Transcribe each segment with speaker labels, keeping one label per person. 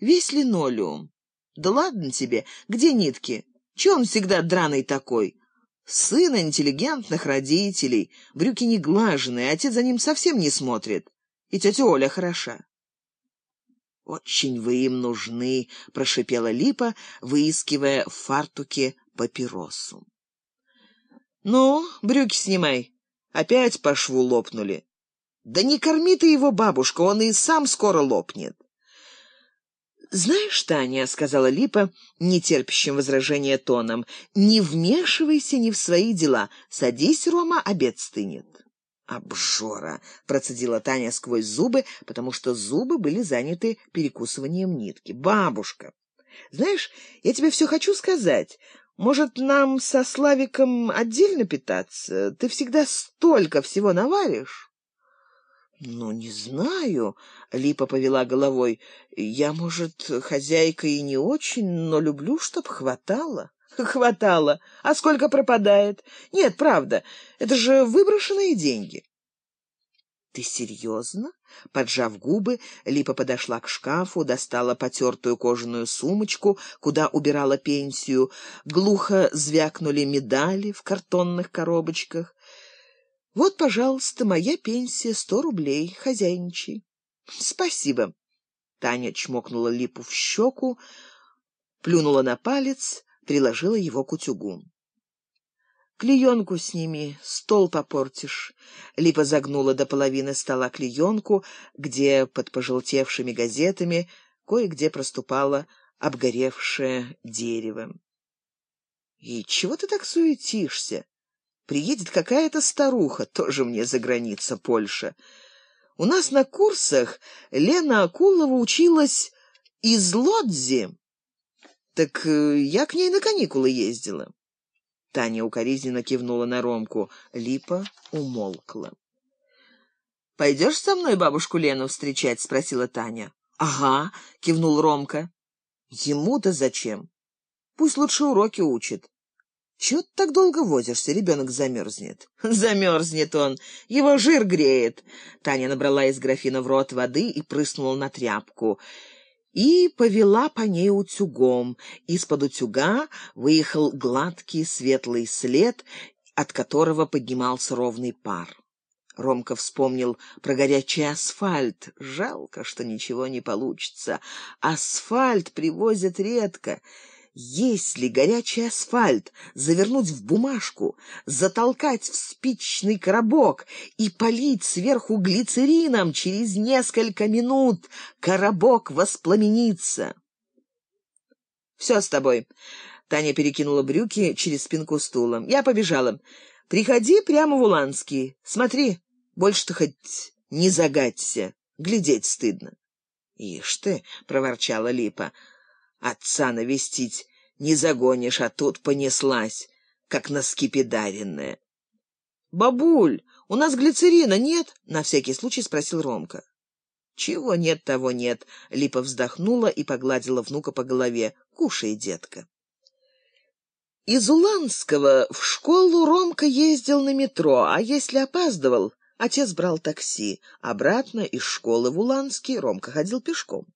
Speaker 1: Весь линолеум. Да ладно тебе, где нитки? Че он всегда драный такой? Сын интеллигентных родителей, брюки не глаженные, отец за ним совсем не смотрит. И тетя Оля хороша. «Очень вы им нужны», — прошипела Липа, выискивая в фартуке папиросу. «Ну, брюки снимай. Опять по шву лопнули». «Да не корми ты его, бабушка, он и сам скоро лопнет». «Знаешь, Таня», — сказала Липа, нетерпящим возражения тоном, — «не вмешивайся ни в свои дела. Садись, Рома, обед стынет». «Обжора!» — процедила Таня сквозь зубы, потому что зубы были заняты перекусыванием нитки. «Бабушка! Знаешь, я тебе все хочу сказать. Может, нам со Славиком отдельно питаться? Ты всегда столько всего наваришь». «Ну, не знаю», — Липа повела головой. «Я, может, хозяйка и не очень, но люблю, чтоб хватало». Хватало. А сколько пропадает? Нет, правда, это же выброшенные деньги. Ты серьезно? Поджав губы, Липа подошла к шкафу, достала потертую кожаную сумочку, куда убирала пенсию. Глухо звякнули медали в картонных коробочках. Вот, пожалуйста, моя пенсия, сто рублей, хозяйничай. Спасибо. Таня чмокнула Липу в щеку, плюнула на палец приложила его к утюгу. «Клеенку сними, стол попортишь». Липа загнула до половины стола клеенку, где под пожелтевшими газетами кое-где проступало обгоревшее дерево. «И чего ты так суетишься? Приедет какая-то старуха, тоже мне за граница Польша. У нас на курсах Лена Акулова училась из Лодзи». Так э, я к ней на каникулы ездила. Таня укоризненно кивнула на Ромку. Липа умолкла. «Пойдешь со мной бабушку Лену встречать?» — спросила Таня. «Ага», — кивнул Ромка. «Ему-то зачем? Пусть лучше уроки учит». «Чего ты так долго возишься? Ребенок замерзнет». «Замерзнет он. Его жир греет». Таня набрала из графина в рот воды и прыснула на тряпку и повела по ней утюгом. Из-под утюга выехал гладкий светлый след, от которого поднимался ровный пар. Ромка вспомнил про горячий асфальт. Жалко, что ничего не получится. Асфальт привозят редко. Если горячий асфальт завернуть в бумажку, затолкать в спичный коробок и полить сверху глицерином, через несколько минут коробок воспламенится. «Все с тобой». Таня перекинула брюки через спинку стула. «Я побежала. Приходи прямо в Уланский. Смотри, больше-то хоть не загадься. Глядеть стыдно». «Ишь ты!» — проворчала Липа. Отца навестить не загонишь, а тут понеслась, как на скипидаренная. «Бабуль, у нас глицерина нет?» — на всякий случай спросил Ромка. «Чего нет, того нет», — Липа вздохнула и погладила внука по голове. «Кушай, детка». Из Уланского в школу Ромка ездил на метро, а если опаздывал, отец брал такси. Обратно из школы в Уланский Ромка ходил пешком.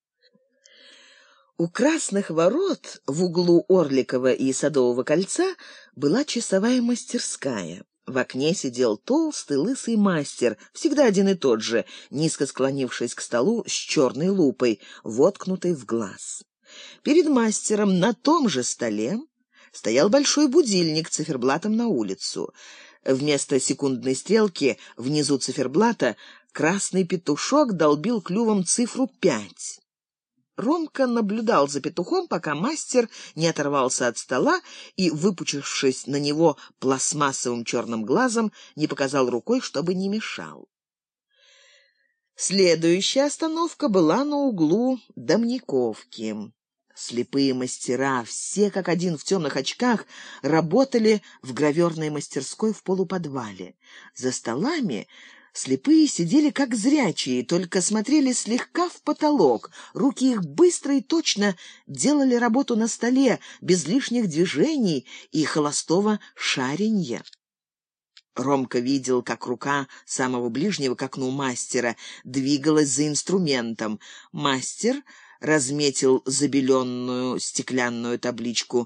Speaker 1: У красных ворот в углу Орликова и Садового кольца была часовая мастерская. В окне сидел толстый лысый мастер, всегда один и тот же, низко склонившись к столу с черной лупой, воткнутой в глаз. Перед мастером на том же столе стоял большой будильник циферблатом на улицу. Вместо секундной стрелки внизу циферблата красный петушок долбил клювом цифру пять. Ромка наблюдал за петухом, пока мастер не оторвался от стола и, выпучившись на него пластмассовым черным глазом, не показал рукой, чтобы не мешал. Следующая остановка была на углу Домниковки. Слепые мастера, все как один в темных очках, работали в граверной мастерской в полуподвале. За столами Слепые сидели как зрячие, только смотрели слегка в потолок. Руки их быстро и точно делали работу на столе, без лишних движений и холостого шаренья. Ромка видел, как рука самого ближнего к окну мастера двигалась за инструментом. Мастер разметил забеленную стеклянную табличку